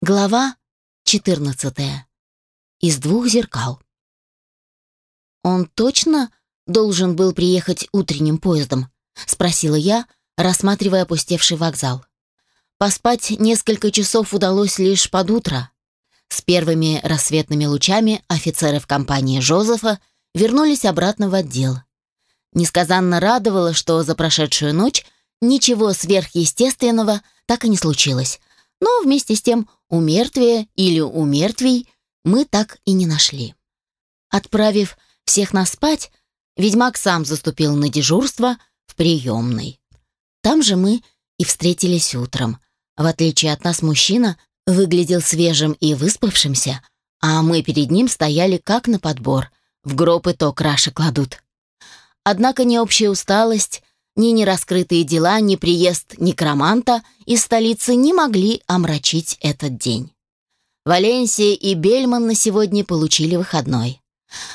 Глава 14. Из двух зеркал. Он точно должен был приехать утренним поездом, спросила я, рассматривая опустевший вокзал. Поспать несколько часов удалось лишь под утро. С первыми рассветными лучами офицеры в компании Жозефа вернулись обратно в отдел. Несказанно радовало, что за прошедшую ночь ничего сверхъестественного так и не случилось, но вместе с тем умертвия или умертвий мы так и не нашли. Отправив всех нас спать, ведьмак сам заступил на дежурство в приемной. Там же мы и встретились утром. В отличие от нас мужчина выглядел свежим и выспавшимся, а мы перед ним стояли как на подбор, в гроб и то краши кладут. Однако ни общая усталость, ни нераскрытые дела, ни приезд некроманта из столицы не могли омрачить этот день. Валенсия и Бельман на сегодня получили выходной.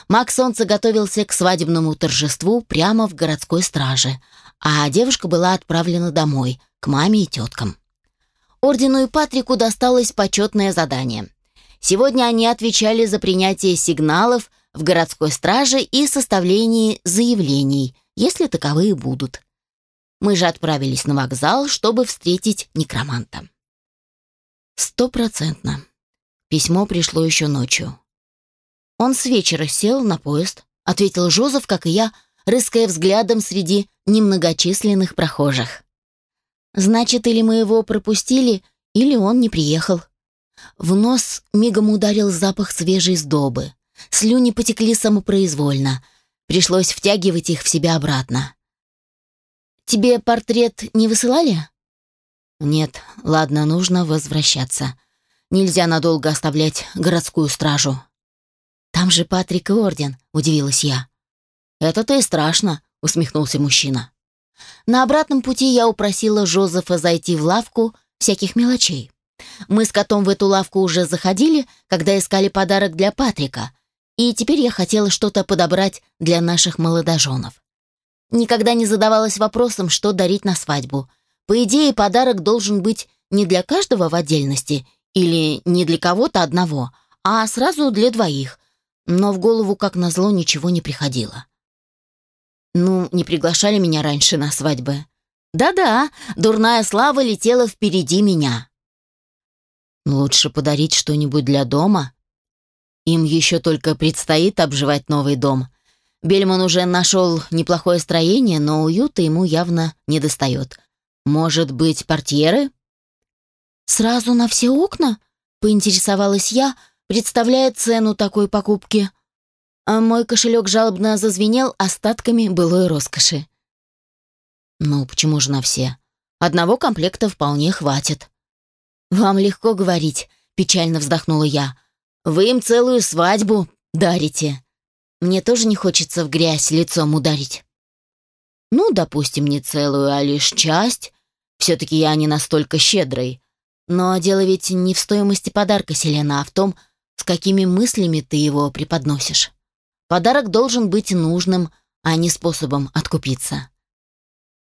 Маг Солнца готовился к свадебному торжеству прямо в городской страже, а девушка была отправлена домой, к маме и теткам. Ордену и Патрику досталось почетное задание. Сегодня они отвечали за принятие сигналов в городской страже и составлении заявлений, если таковые будут. Мы же отправились на вокзал, чтобы встретить некроманта. Стопроцентно. Письмо пришло еще ночью. Он с вечера сел на поезд, ответил Жозеф, как и я, рыская взглядом среди немногочисленных прохожих. Значит, или мы его пропустили, или он не приехал. В нос мигом ударил запах свежей сдобы. Слюни потекли самопроизвольно. Пришлось втягивать их в себя обратно. Тебе портрет не высылали? Нет, ладно, нужно возвращаться. Нельзя надолго оставлять городскую стражу. Там же Патрик и Орден, удивилась я. Это-то и страшно, усмехнулся мужчина. На обратном пути я упросила Жозефа зайти в лавку всяких мелочей. Мы с котом в эту лавку уже заходили, когда искали подарок для Патрика, и теперь я хотела что-то подобрать для наших молодоженов. Никогда не задавалась вопросом, что дарить на свадьбу. По идее, подарок должен быть не для каждого в отдельности или не для кого-то одного, а сразу для двоих. Но в голову, как назло, ничего не приходило. Ну, не приглашали меня раньше на свадьбы. Да-да, дурная слава летела впереди меня. Лучше подарить что-нибудь для дома. Им еще только предстоит обживать новый дом, Бельман уже нашел неплохое строение, но уюта ему явно не достает. Может быть, портьеры? «Сразу на все окна?» — поинтересовалась я, представляя цену такой покупки. А мой кошелек жалобно зазвенел остатками былой роскоши. «Ну, почему же на все? Одного комплекта вполне хватит». «Вам легко говорить», — печально вздохнула я. «Вы им целую свадьбу дарите». Мне тоже не хочется в грязь лицом ударить. Ну, допустим, не целую, а лишь часть. Все-таки я не настолько щедрый. Но дело ведь не в стоимости подарка, Селена, а в том, с какими мыслями ты его преподносишь. Подарок должен быть нужным, а не способом откупиться.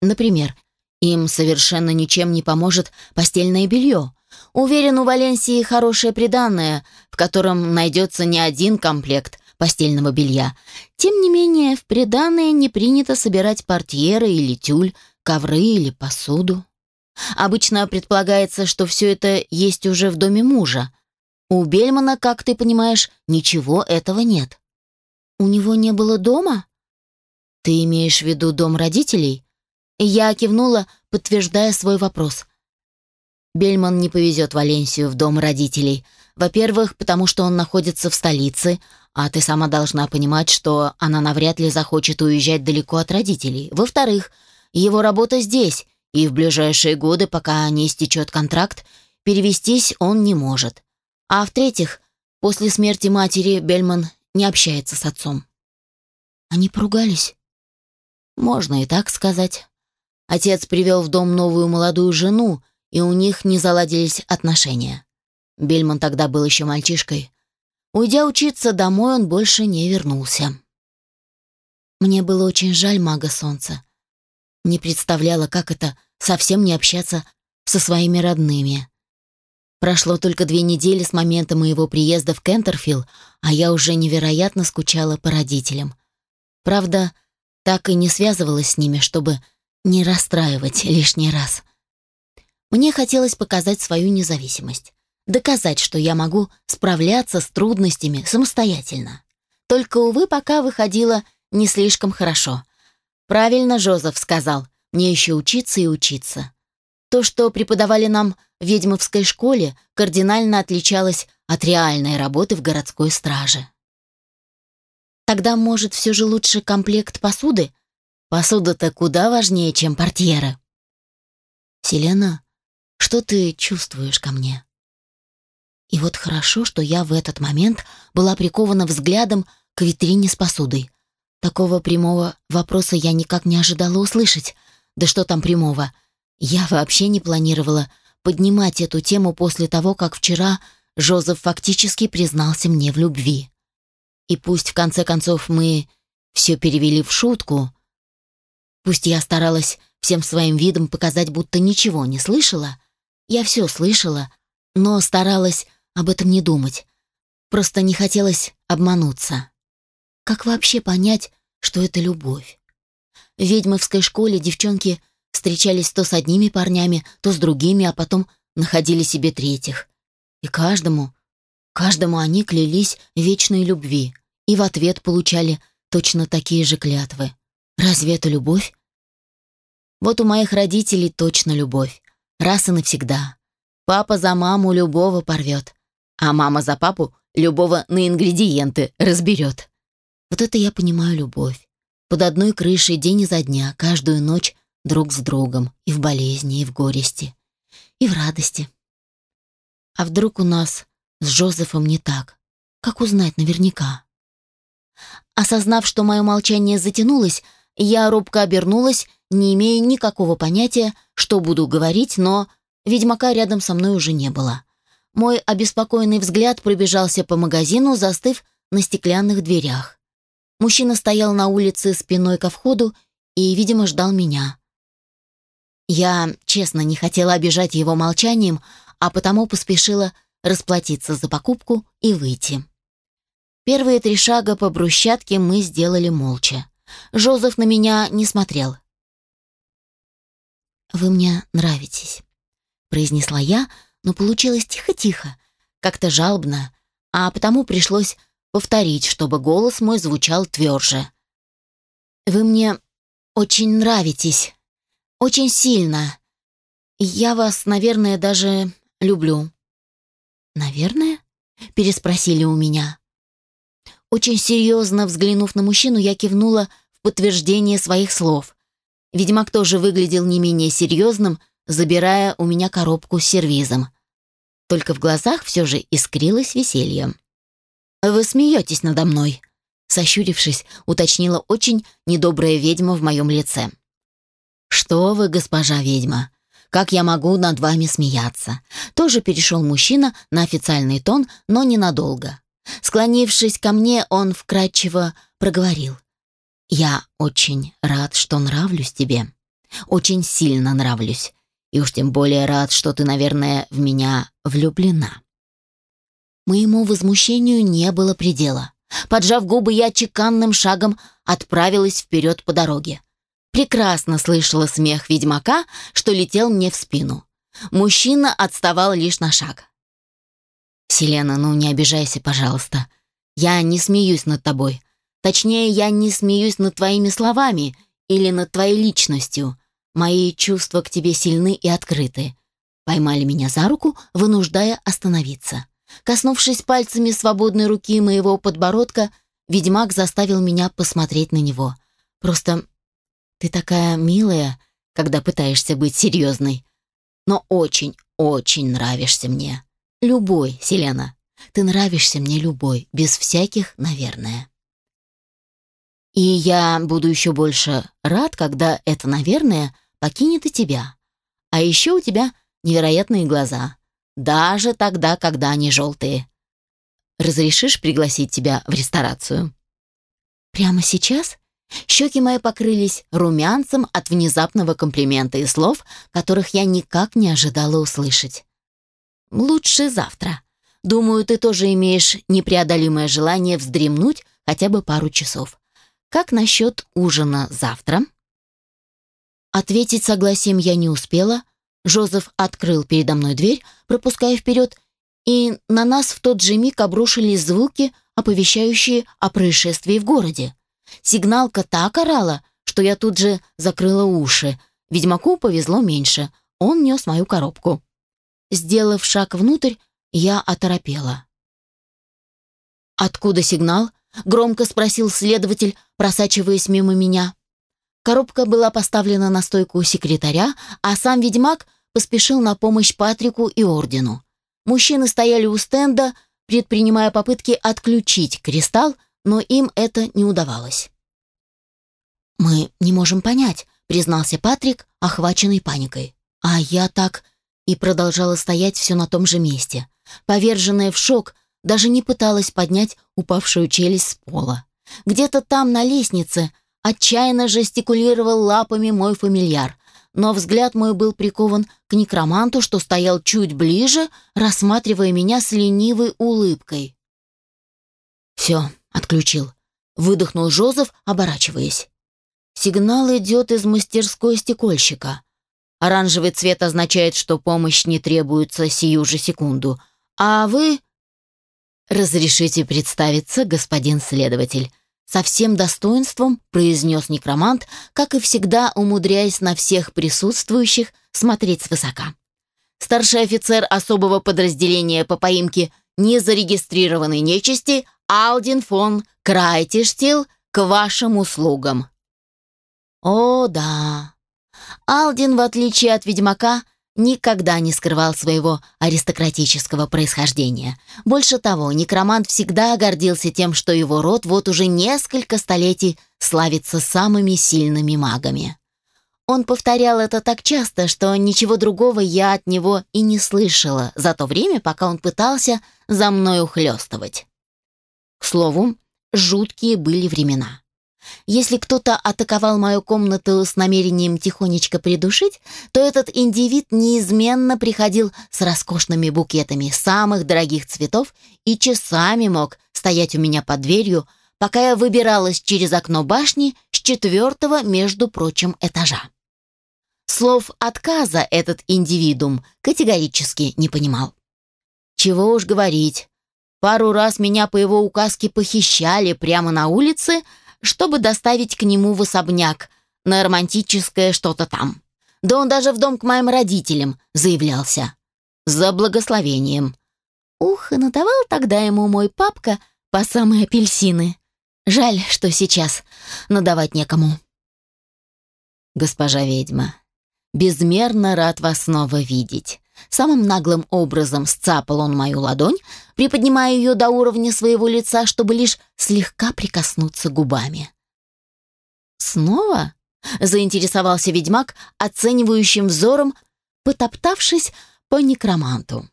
Например, им совершенно ничем не поможет постельное белье. Уверен, у Валенсии хорошее приданное, в котором найдется не один комплект, постельного белья. Тем не менее, в приданое не принято собирать портьеры или тюль, ковры или посуду. Обычно предполагается, что все это есть уже в доме мужа. У Бельмана, как ты понимаешь, ничего этого нет. У него не было дома? Ты имеешь в виду дом родителей? Я кивнула, подтверждая свой вопрос. Бельман не повезет Валенсию в дом родителей. Во-первых, потому что он находится в столице, а ты сама должна понимать, что она навряд ли захочет уезжать далеко от родителей. Во-вторых, его работа здесь, и в ближайшие годы, пока не истечет контракт, перевестись он не может. А в-третьих, после смерти матери Бельман не общается с отцом. Они поругались? Можно и так сказать. Отец привел в дом новую молодую жену, и у них не заладились отношения. Бельман тогда был еще мальчишкой, Уйдя учиться домой, он больше не вернулся. Мне было очень жаль мага солнца. Не представляла, как это совсем не общаться со своими родными. Прошло только две недели с момента моего приезда в Кентерфилл, а я уже невероятно скучала по родителям. Правда, так и не связывалась с ними, чтобы не расстраивать лишний раз. Мне хотелось показать свою независимость, доказать, что я могу справляться с трудностями самостоятельно. Только, увы, пока выходило не слишком хорошо. Правильно Жозеф сказал, мне еще учиться и учиться. То, что преподавали нам в ведьмовской школе, кардинально отличалось от реальной работы в городской страже. Тогда, может, все же лучше комплект посуды? Посуда-то куда важнее, чем портьеры. Селена, что ты чувствуешь ко мне? И вот хорошо, что я в этот момент была прикована взглядом к витрине с посудой. Такого прямого вопроса я никак не ожидала услышать. Да что там прямого? Я вообще не планировала поднимать эту тему после того, как вчера Жозеф фактически признался мне в любви. И пусть в конце концов мы все перевели в шутку, пусть я старалась всем своим видом показать, будто ничего не слышала, я все слышала, но старалась об этом не думать. Просто не хотелось обмануться. Как вообще понять, что это любовь? В ведьмовской школе девчонки встречались то с одними парнями, то с другими, а потом находили себе третьих. И каждому, каждому они клялись вечной любви и в ответ получали точно такие же клятвы. Разве это любовь? Вот у моих родителей точно любовь. Раз и навсегда. Папа за маму любого порвет, а мама за папу любого на ингредиенты разберет. Вот это я понимаю любовь. Под одной крышей день изо дня, каждую ночь друг с другом, и в болезни, и в горести, и в радости. А вдруг у нас с Жозефом не так? Как узнать наверняка? Осознав, что мое молчание затянулось, я робко обернулась не имея никакого понятия, что буду говорить, но ведьмака рядом со мной уже не было. Мой обеспокоенный взгляд пробежался по магазину, застыв на стеклянных дверях. Мужчина стоял на улице спиной ко входу и, видимо, ждал меня. Я, честно, не хотела обижать его молчанием, а потому поспешила расплатиться за покупку и выйти. Первые три шага по брусчатке мы сделали молча. Жозеф на меня не смотрел. «Вы мне нравитесь», — произнесла я, но получилось тихо-тихо, как-то жалобно, а потому пришлось повторить, чтобы голос мой звучал тверже. «Вы мне очень нравитесь, очень сильно. Я вас, наверное, даже люблю». «Наверное?» — переспросили у меня. Очень серьезно взглянув на мужчину, я кивнула в подтверждение своих слов. Ведьмак тоже выглядел не менее серьезным, забирая у меня коробку с сервизом. Только в глазах все же искрилось веселье. «Вы смеетесь надо мной», — сощурившись, уточнила очень недобрая ведьма в моем лице. «Что вы, госпожа ведьма? Как я могу над вами смеяться?» Тоже перешел мужчина на официальный тон, но ненадолго. Склонившись ко мне, он вкрадчиво проговорил. Я очень рад, что нравлюсь тебе. Очень сильно нравлюсь. И уж тем более рад, что ты, наверное, в меня влюблена. Моему возмущению не было предела. Поджав губы, я чеканным шагом отправилась вперед по дороге. Прекрасно слышала смех ведьмака, что летел мне в спину. Мужчина отставал лишь на шаг. «Селена, ну не обижайся, пожалуйста. Я не смеюсь над тобой. Точнее, я не смеюсь над твоими словами или над твоей личностью. Мои чувства к тебе сильны и открыты. Поймали меня за руку, вынуждая остановиться. Коснувшись пальцами свободной руки моего подбородка, ведьмак заставил меня посмотреть на него. Просто ты такая милая, когда пытаешься быть серьезной. Но очень, очень нравишься мне. Любой, Селена. Ты нравишься мне любой, без всяких «наверное». И я буду еще больше рад, когда это, наверное, покинет и тебя. А еще у тебя невероятные глаза. Даже тогда, когда они желтые. Разрешишь пригласить тебя в ресторацию? Прямо сейчас? Щеки мои покрылись румянцем от внезапного комплимента и слов, которых я никак не ожидала услышать. лучше завтра. Думаю, ты тоже имеешь непреодолимое желание вздремнуть хотя бы пару часов. Как насчет ужина завтра?» Ответить согласием я не успела. Жозеф открыл передо мной дверь, пропуская вперед, и на нас в тот же миг обрушились звуки, оповещающие о происшествии в городе. Сигналка так орала, что я тут же закрыла уши. Ведьмаку повезло меньше. Он нес мою коробку. Сделав шаг внутрь, я оторопела. «Откуда сигнал?» — громко спросил следователь, просачиваясь мимо меня. Коробка была поставлена на стойку секретаря, а сам ведьмак поспешил на помощь Патрику и Ордену. Мужчины стояли у стенда, предпринимая попытки отключить кристалл, но им это не удавалось. «Мы не можем понять», — признался Патрик, охваченный паникой. А я так и продолжала стоять все на том же месте. Поверженная в шок, даже не пыталась поднять упавшую челюсть с пола. Где-то там, на лестнице, Отчаянно жестикулировал лапами мой фамильяр, но взгляд мой был прикован к некроманту, что стоял чуть ближе, рассматривая меня с ленивой улыбкой. «Все, отключил», — выдохнул Жозеф, оборачиваясь. «Сигнал идет из мастерской стекольщика. Оранжевый цвет означает, что помощь не требуется сию же секунду. А вы...» «Разрешите представиться, господин следователь», со всем достоинством произнес некромант, как и всегда умудряясь на всех присутствующих смотреть свысока. Старший офицер особого подразделения по поимке незарегистрированной нечисти Алдин фон Крайтиштил к вашим услугам. О, да. Алдин, в отличие от ведьмака, никогда не скрывал своего аристократического происхождения. Больше того, некромант всегда гордился тем, что его род вот уже несколько столетий славится самыми сильными магами. Он повторял это так часто, что ничего другого я от него и не слышала за то время, пока он пытался за мной ухлёстывать. К слову, жуткие были времена. Если кто-то атаковал мою комнату с намерением тихонечко придушить, то этот индивид неизменно приходил с роскошными букетами самых дорогих цветов и часами мог стоять у меня под дверью, пока я выбиралась через окно башни с четвертого, между прочим, этажа. Слов отказа этот индивидуум категорически не понимал. Чего уж говорить. Пару раз меня по его указке похищали прямо на улице, чтобы доставить к нему в особняк на романтическое что-то там. Да он даже в дом к моим родителям заявлялся. За благословением. Ух, и надавал тогда ему мой папка по самые апельсины. Жаль, что сейчас надавать некому. Госпожа ведьма, безмерно рад вас снова видеть. Самым наглым образом сцапал он мою ладонь, приподнимая ее до уровня своего лица, чтобы лишь слегка прикоснуться губами. «Снова?» — заинтересовался ведьмак оценивающим взором, потоптавшись по некроманту.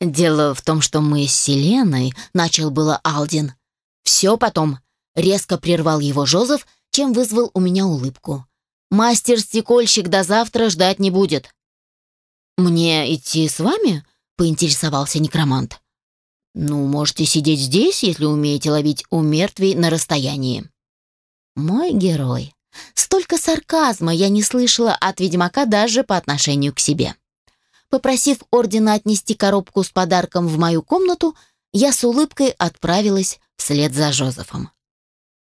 «Дело в том, что мы с Селеной», — начал было Алдин. «Все потом», — резко прервал его Жозеф, чем вызвал у меня улыбку. «Мастер-стекольщик до завтра ждать не будет. «Мне идти с вами?» — поинтересовался некромант. «Ну, можете сидеть здесь, если умеете ловить у мертвей на расстоянии». «Мой герой. Столько сарказма я не слышала от ведьмака даже по отношению к себе». Попросив ордена отнести коробку с подарком в мою комнату, я с улыбкой отправилась вслед за Жозефом.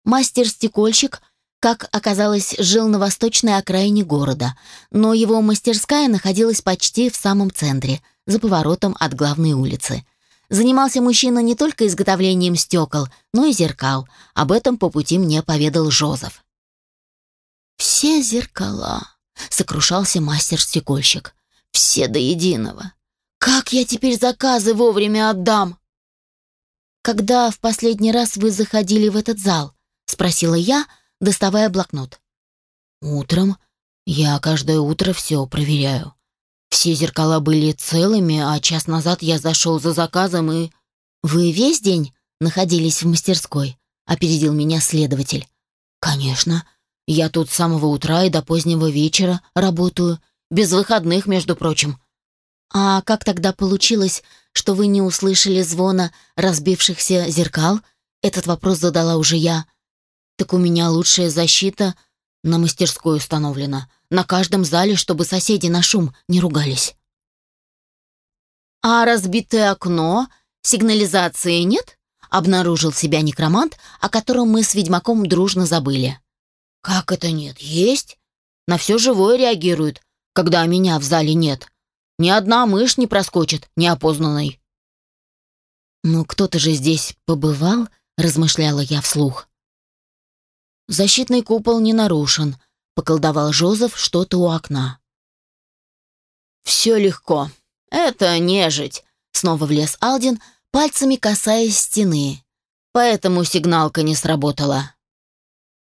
Мастер-стекольщик как оказалось, жил на восточной окраине города, но его мастерская находилась почти в самом центре, за поворотом от главной улицы. Занимался мужчина не только изготовлением стекол, но и зеркал. Об этом по пути мне поведал Жозеф. «Все зеркала», — сокрушался мастер-стекольщик. «Все до единого. Как я теперь заказы вовремя отдам?» «Когда в последний раз вы заходили в этот зал?» — спросила я, — доставая блокнот. «Утром я каждое утро все проверяю. Все зеркала были целыми, а час назад я зашел за заказом и...» «Вы весь день находились в мастерской?» — опередил меня следователь. «Конечно. Я тут с самого утра и до позднего вечера работаю. Без выходных, между прочим». А как тогда получилось, что вы не услышали звона разбившихся зеркал? Этот вопрос задала уже я. Так у меня лучшая защита на мастерской установлена. На каждом зале, чтобы соседи на шум не ругались. А разбитое окно? Сигнализации нет? Обнаружил себя некромант, о котором мы с ведьмаком дружно забыли. Как это нет? Есть. На все живое реагирует, когда меня в зале нет. Ни одна мышь не проскочит неопознанной. «Ну, кто-то же здесь побывал?» — размышляла я вслух. «Защитный купол не нарушен», — поколдовал Жозеф что-то у окна. «Все легко. Это нежить», — снова влез Алдин, пальцами касаясь стены. «Поэтому сигналка не сработала».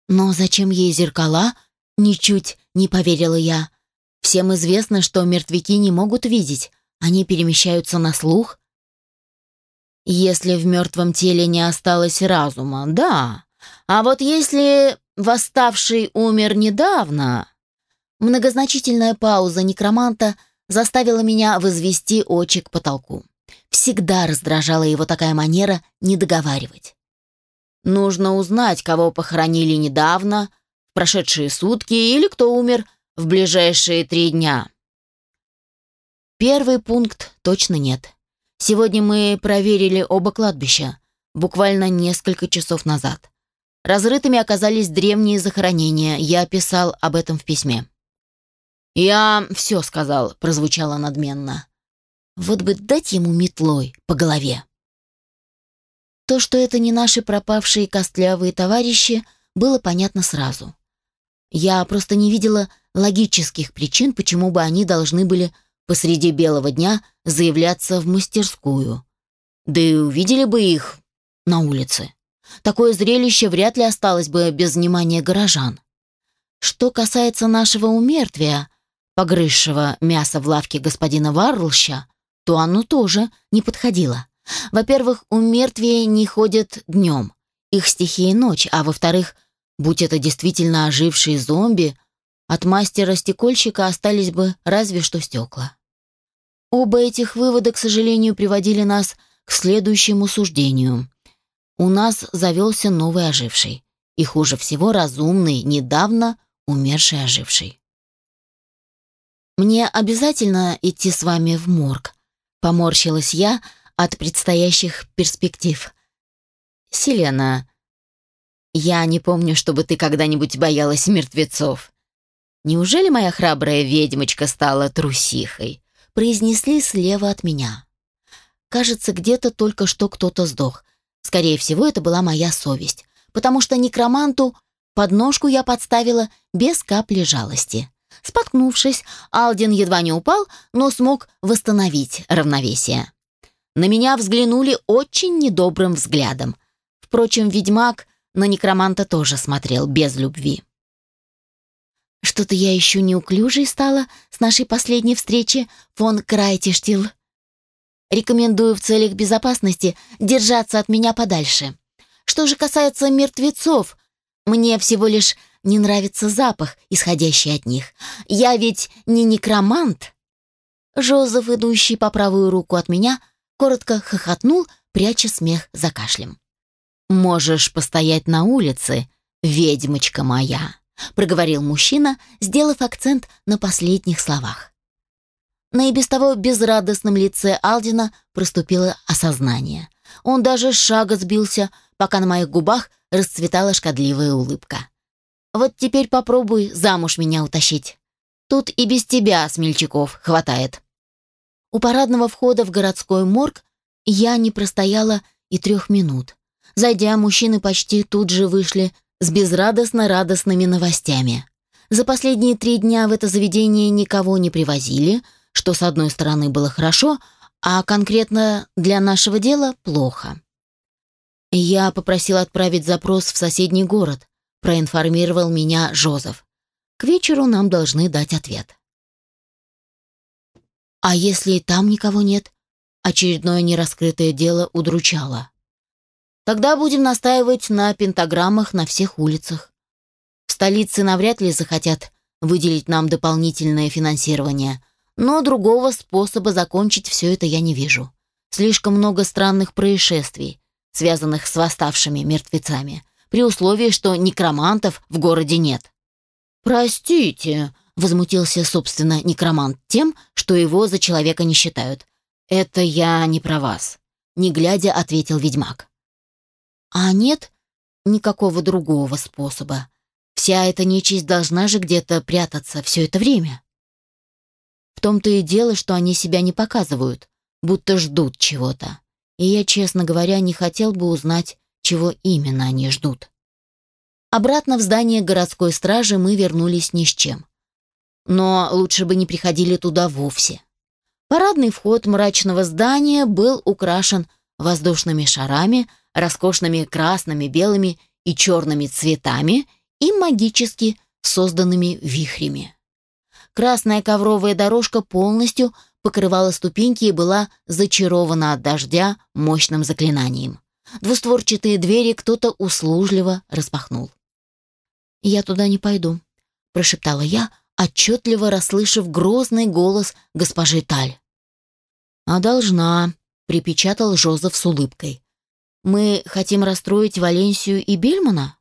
«Но зачем ей зеркала?» — ничуть не поверила я. «Всем известно, что мертвяки не могут видеть. Они перемещаются на слух, если в мертвом теле не осталось разума, да. А вот если восставший умер недавно... Многозначительная пауза некроманта заставила меня возвести очи к потолку. Всегда раздражала его такая манера не договаривать. Нужно узнать, кого похоронили недавно, в прошедшие сутки или кто умер в ближайшие три дня. Первый пункт точно нет. Сегодня мы проверили оба кладбища, буквально несколько часов назад. Разрытыми оказались древние захоронения, я писал об этом в письме. «Я все сказал», — прозвучало надменно. «Вот бы дать ему метлой по голове». То, что это не наши пропавшие костлявые товарищи, было понятно сразу. Я просто не видела логических причин, почему бы они должны были посреди белого дня заявляться в мастерскую. Да и увидели бы их на улице. Такое зрелище вряд ли осталось бы без внимания горожан. Что касается нашего умертвия, погрызшего мясо в лавке господина Варлща, то оно тоже не подходило. Во-первых, умертвия не ходят днем, их стихия ночь, а во-вторых, будь это действительно ожившие зомби, от мастера-стекольщика остались бы разве что стекла. Оба этих вывода, к сожалению, приводили нас к следующему суждению. У нас завелся новый оживший. И хуже всего разумный, недавно умерший оживший. «Мне обязательно идти с вами в морг?» Поморщилась я от предстоящих перспектив. «Селена, я не помню, чтобы ты когда-нибудь боялась мертвецов. Неужели моя храбрая ведьмочка стала трусихой?» произнесли слева от меня. Кажется, где-то только что кто-то сдох. Скорее всего, это была моя совесть, потому что некроманту подножку я подставила без капли жалости. Споткнувшись, Алдин едва не упал, но смог восстановить равновесие. На меня взглянули очень недобрым взглядом. Впрочем, ведьмак на некроманта тоже смотрел без любви. Что-то я еще неуклюжей стала с нашей последней встречи, фон Крайтиштил. Рекомендую в целях безопасности держаться от меня подальше. Что же касается мертвецов, мне всего лишь не нравится запах, исходящий от них. Я ведь не некромант. Жозеф, идущий по правую руку от меня, коротко хохотнул, пряча смех за кашлем. «Можешь постоять на улице, ведьмочка моя» проговорил мужчина, сделав акцент на последних словах. На и без того безрадостном лице Алдина проступило осознание. Он даже шага сбился, пока на моих губах расцветала шкодливая улыбка. «Вот теперь попробуй замуж меня утащить. Тут и без тебя, смельчаков, хватает». У парадного входа в городской морг я не простояла и трех минут. Зайдя, мужчины почти тут же вышли с безрадостно-радостными новостями. За последние три дня в это заведение никого не привозили, что, с одной стороны, было хорошо, а конкретно для нашего дела плохо. Я попросил отправить запрос в соседний город, проинформировал меня Жозеф. К вечеру нам должны дать ответ. А если и там никого нет? Очередное нераскрытое дело удручало. Тогда будем настаивать на пентаграммах на всех улицах. В столице навряд ли захотят выделить нам дополнительное финансирование, Но другого способа закончить все это я не вижу. Слишком много странных происшествий, связанных с восставшими мертвецами, при условии, что некромантов в городе нет. «Простите», — возмутился, собственно, некромант тем, что его за человека не считают. «Это я не про вас», — не глядя ответил ведьмак. «А нет никакого другого способа. Вся эта нечисть должна же где-то прятаться все это время». Том-то и дело, что они себя не показывают, будто ждут чего-то. И я, честно говоря, не хотел бы узнать, чего именно они ждут. Обратно в здание городской стражи мы вернулись ни с чем. Но лучше бы не приходили туда вовсе. Парадный вход мрачного здания был украшен воздушными шарами, роскошными красными, белыми и черными цветами и магически созданными вихрями. Красная ковровая дорожка полностью покрывала ступеньки и была зачарована от дождя мощным заклинанием. Двустворчатые двери кто-то услужливо распахнул. «Я туда не пойду», — прошептала я, отчетливо расслышав грозный голос госпожи Таль. «А должна», — припечатал Жозеф с улыбкой. «Мы хотим расстроить Валенсию и Бельмана?»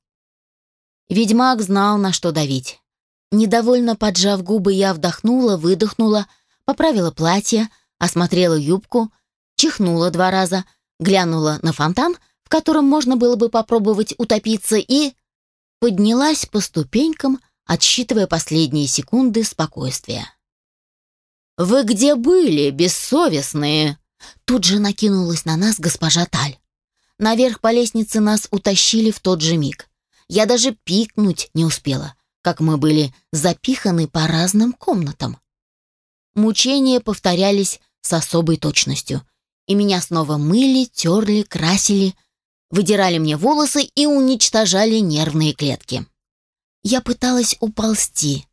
Ведьмак знал, на что давить. Недовольно поджав губы, я вдохнула, выдохнула, поправила платье, осмотрела юбку, чихнула два раза, глянула на фонтан, в котором можно было бы попробовать утопиться, и поднялась по ступенькам, отсчитывая последние секунды спокойствия. «Вы где были, бессовестные?» Тут же накинулась на нас госпожа Таль. Наверх по лестнице нас утащили в тот же миг. Я даже пикнуть не успела, как мы были запиханы по разным комнатам. Мучения повторялись с особой точностью, и меня снова мыли, терли, красили, выдирали мне волосы и уничтожали нервные клетки. Я пыталась уползти,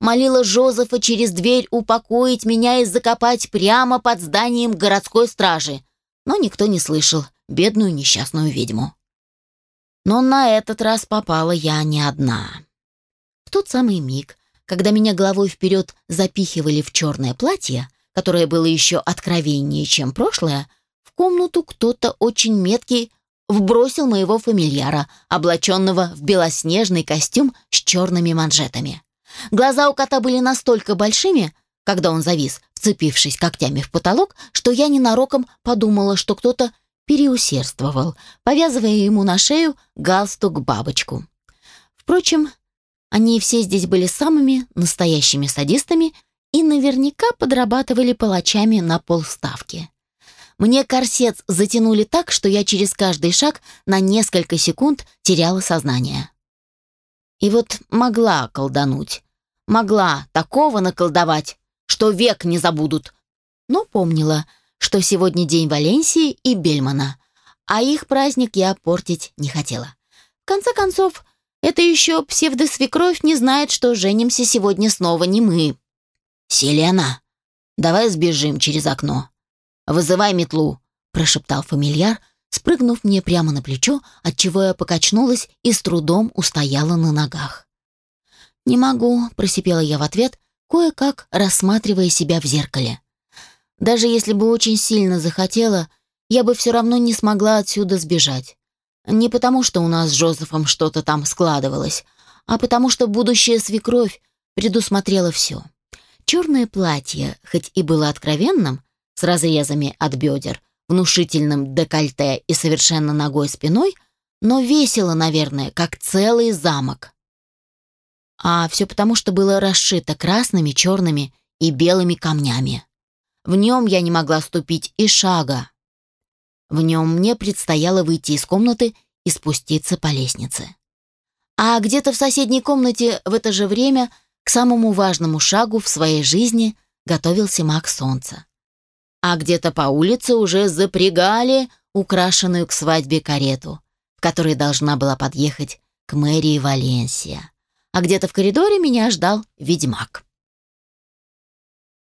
молила Жозефа через дверь упокоить меня и закопать прямо под зданием городской стражи, но никто не слышал бедную несчастную ведьму. Но на этот раз попала я не одна. В тот самый миг, когда меня головой вперед запихивали в черное платье, которое было еще откровеннее, чем прошлое, в комнату кто-то очень меткий вбросил моего фамильяра, облаченного в белоснежный костюм с черными манжетами. Глаза у кота были настолько большими, когда он завис, вцепившись когтями в потолок, что я ненароком подумала, что кто-то переусердствовал, повязывая ему на шею галстук-бабочку. Впрочем, они все здесь были самыми настоящими садистами и наверняка подрабатывали палачами на полставки. Мне корсет затянули так, что я через каждый шаг на несколько секунд теряла сознание. И вот могла колдануть. Могла такого наколдовать, что век не забудут. Но помнила, что сегодня день Валенсии и Бельмана, а их праздник я портить не хотела. В конце концов, это еще псевдосвекровь не знает, что женимся сегодня снова не мы. «Селена, давай сбежим через окно», «Вызывай метлу», — прошептал фамильяр, спрыгнув мне прямо на плечо, отчего я покачнулась и с трудом устояла на ногах. «Не могу», — просипела я в ответ, кое-как рассматривая себя в зеркале. «Даже если бы очень сильно захотела, я бы все равно не смогла отсюда сбежать. Не потому, что у нас с Жозефом что-то там складывалось, а потому что будущая свекровь предусмотрела все. Черное платье, хоть и было откровенным, с разрезами от бедер, внушительным декольте и совершенно ногой спиной, но весело, наверное, как целый замок. А все потому, что было расшито красными, черными и белыми камнями. В нем я не могла ступить и шага. В нем мне предстояло выйти из комнаты и спуститься по лестнице. А где-то в соседней комнате в это же время к самому важному шагу в своей жизни готовился маг солнца а где-то по улице уже запрягали украшенную к свадьбе карету, в которой должна была подъехать к мэрии Валенсия. А где-то в коридоре меня ждал ведьмак.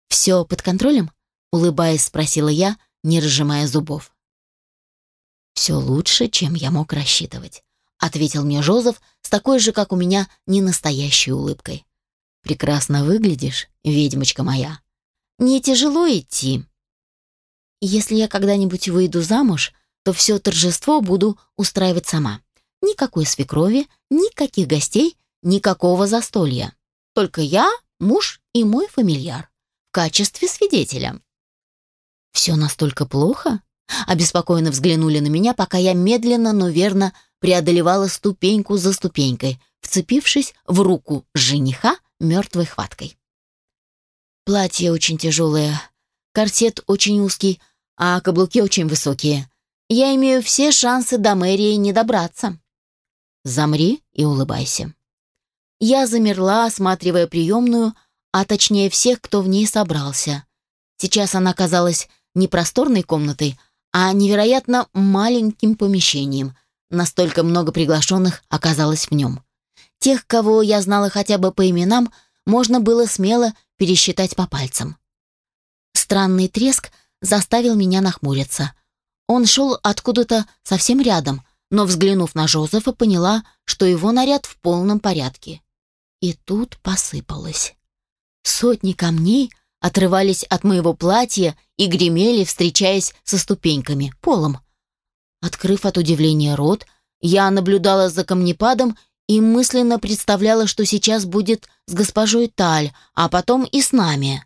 «Все под контролем?» — улыбаясь, спросила я, не разжимая зубов. «Все лучше, чем я мог рассчитывать», — ответил мне Жозеф с такой же, как у меня, ненастоящей улыбкой. «Прекрасно выглядишь, ведьмочка моя. не тяжело идти. Если я когда-нибудь выйду замуж, то все торжество буду устраивать сама. Никакой свекрови, никаких гостей, никакого застолья. Только я, муж и мой фамильяр в качестве свидетеля. Все настолько плохо? Обеспокоенно взглянули на меня, пока я медленно, но верно преодолевала ступеньку за ступенькой, вцепившись в руку жениха мертвой хваткой. Платье очень тяжелое, корсет очень узкий, а каблуки очень высокие. Я имею все шансы до мэрии не добраться. Замри и улыбайся. Я замерла, осматривая приемную, а точнее всех, кто в ней собрался. Сейчас она казалась не просторной комнатой, а невероятно маленьким помещением. Настолько много приглашенных оказалось в нем. Тех, кого я знала хотя бы по именам, можно было смело пересчитать по пальцам. Странный треск заставил меня нахмуриться. Он шел откуда-то совсем рядом, но, взглянув на Жозефа, поняла, что его наряд в полном порядке. И тут посыпалось. Сотни камней отрывались от моего платья и гремели, встречаясь со ступеньками, полом. Открыв от удивления рот, я наблюдала за камнепадом и мысленно представляла, что сейчас будет с госпожой Таль, а потом и с нами.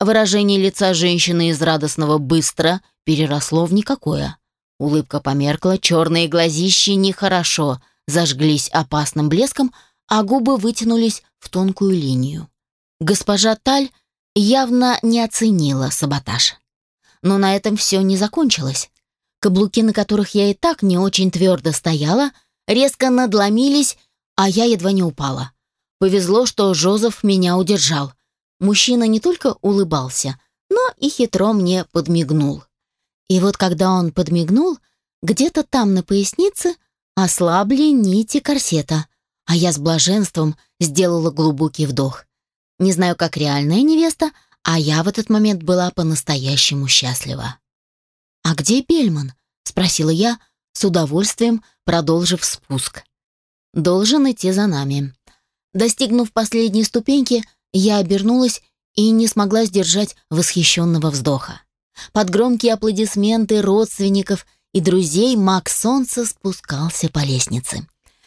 Выражение лица женщины из радостного «быстро» переросло в никакое. Улыбка померкла, черные глазищи нехорошо, зажглись опасным блеском, а губы вытянулись в тонкую линию. Госпожа Таль явно не оценила саботаж. Но на этом все не закончилось. Каблуки, на которых я и так не очень твердо стояла, резко надломились, а я едва не упала. Повезло, что Жозеф меня удержал. Мужчина не только улыбался, но и хитро мне подмигнул. И вот когда он подмигнул, где-то там на пояснице ослабли нити корсета, а я с блаженством сделала глубокий вдох. Не знаю, как реальная невеста, а я в этот момент была по-настоящему счастлива. «А где Бельман?» — спросила я, с удовольствием продолжив спуск. «Должен идти за нами». Достигнув последней ступеньки, я обернулась и не смогла сдержать восхищенного вздоха. Под громкие аплодисменты родственников и друзей маг солнца спускался по лестнице.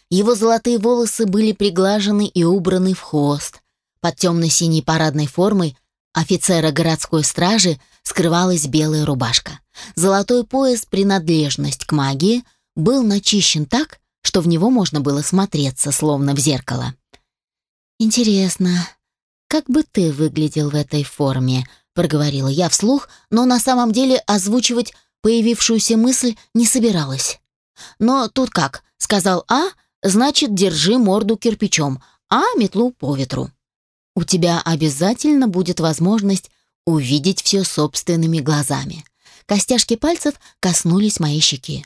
Его золотые волосы были приглажены и убраны в хвост. Под темно-синей парадной формой офицера городской стражи скрывалась белая рубашка. Золотой пояс «Принадлежность к магии» был начищен так, что в него можно было смотреться, словно в зеркало. «Интересно, как бы ты выглядел в этой форме?» — проговорила я вслух, но на самом деле озвучивать появившуюся мысль не собиралась. «Но тут как?» — сказал А, значит, держи морду кирпичом, а метлу по ветру у тебя обязательно будет возможность увидеть все собственными глазами. Костяшки пальцев коснулись моей щеки.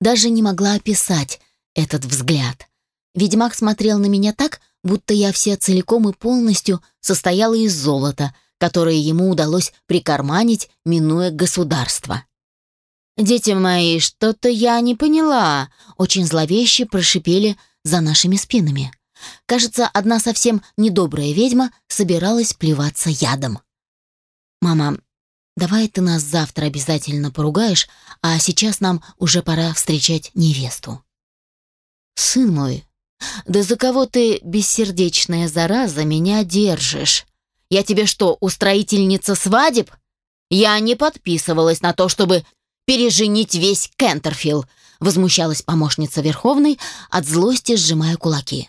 Даже не могла описать этот взгляд. Ведьмак смотрел на меня так, будто я вся целиком и полностью состояла из золота, которое ему удалось прикарманить, минуя государство. «Дети мои, что-то я не поняла», — очень зловеще прошипели за нашими спинами. Кажется, одна совсем недобрая ведьма собиралась плеваться ядом. «Мама, давай ты нас завтра обязательно поругаешь, а сейчас нам уже пора встречать невесту». «Сын мой, да за кого ты, бессердечная зараза, меня держишь? Я тебе что, устроительница свадеб? Я не подписывалась на то, чтобы переженить весь Кентерфилл», возмущалась помощница Верховной, от злости сжимая кулаки.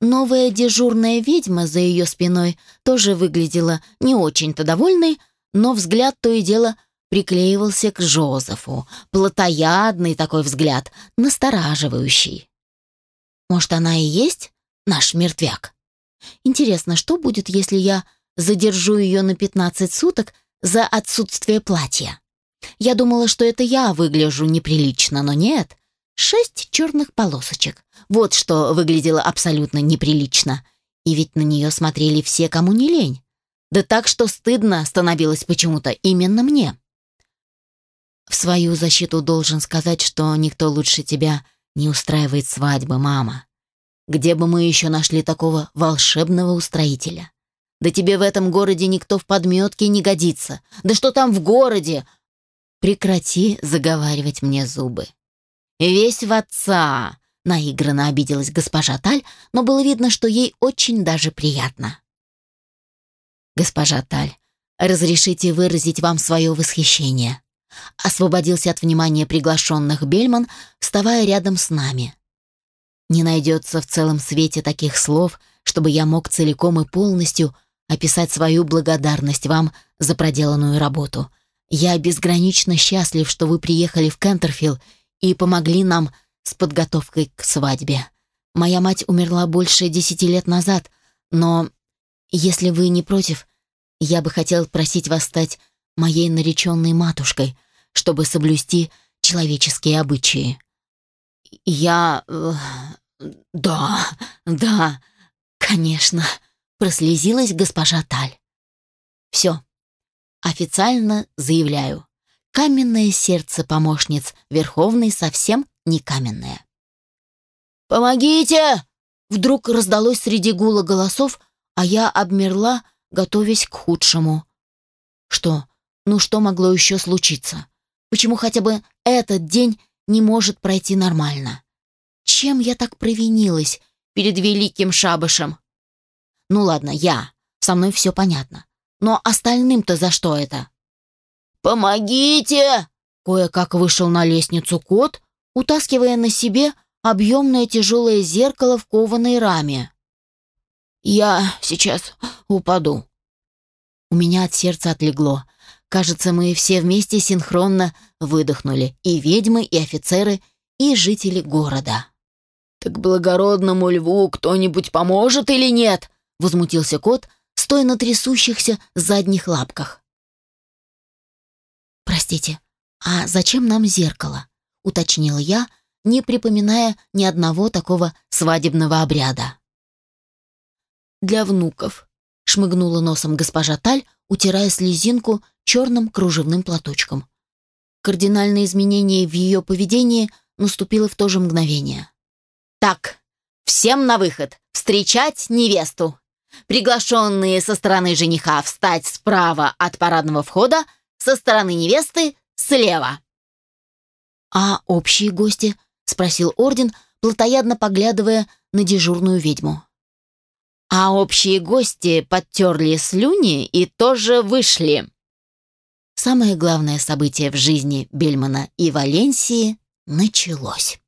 Новая дежурная ведьма за ее спиной тоже выглядела не очень-то довольной, но взгляд то и дело приклеивался к Жозефу. Плотоядный такой взгляд, настораживающий. Может, она и есть наш мертвяк? Интересно, что будет, если я задержу ее на 15 суток за отсутствие платья? Я думала, что это я выгляжу неприлично, но нет. Шесть черных полосочек. Вот что выглядело абсолютно неприлично. И ведь на нее смотрели все, кому не лень. Да так, что стыдно становилось почему-то именно мне. В свою защиту должен сказать, что никто лучше тебя не устраивает свадьбы, мама. Где бы мы еще нашли такого волшебного устроителя? Да тебе в этом городе никто в подметке не годится. Да что там в городе? Прекрати заговаривать мне зубы. Весь в отца, наигранно обиделась госпожа Таль, но было видно, что ей очень даже приятно. Госпожа Таль, разрешите выразить вам свое восхищение. Освободился от внимания приглашенных Бельман, вставая рядом с нами. Не найдется в целом свете таких слов, чтобы я мог целиком и полностью описать свою благодарность вам за проделанную работу. Я безгранично счастлив, что вы приехали в Кентерфилл и помогли нам с подготовкой к свадьбе. Моя мать умерла больше десяти лет назад, но, если вы не против, я бы хотел просить вас стать моей нареченной матушкой, чтобы соблюсти человеческие обычаи. Я... Э, да, да, конечно, прослезилась госпожа Таль. Все, официально заявляю, каменное сердце помощниц Верховной совсем не каменное. «Помогите!» Вдруг раздалось среди гула голосов, а я обмерла, готовясь к худшему. Что? Ну что могло еще случиться? Почему хотя бы этот день не может пройти нормально? Чем я так провинилась перед великим шабашем? Ну ладно, я. Со мной все понятно. Но остальным-то за что это? «Помогите!» Кое-как вышел на лестницу кот, утаскивая на себе объемное тяжелое зеркало в кованой раме. «Я сейчас упаду». У меня от сердца отлегло. Кажется, мы все вместе синхронно выдохнули. И ведьмы, и офицеры, и жители города. «Так благородному льву кто-нибудь поможет или нет?» — возмутился кот, стоя на трясущихся задних лапках. «Простите, а зачем нам зеркало?» — уточнила я, не припоминая ни одного такого свадебного обряда. «Для внуков», — шмыгнула носом госпожа Таль, утирая слезинку черным кружевным платочком. Кардинальное изменение в ее поведении наступило в то же мгновение. «Так, всем на выход! Встречать невесту!» Приглашенные со стороны жениха встать справа от парадного входа, со стороны невесты слева. «А общие гости?» — спросил Орден, плотоядно поглядывая на дежурную ведьму. А общие гости подтерли слюни и тоже вышли. Самое главное событие в жизни Бельмана и Валенсии началось.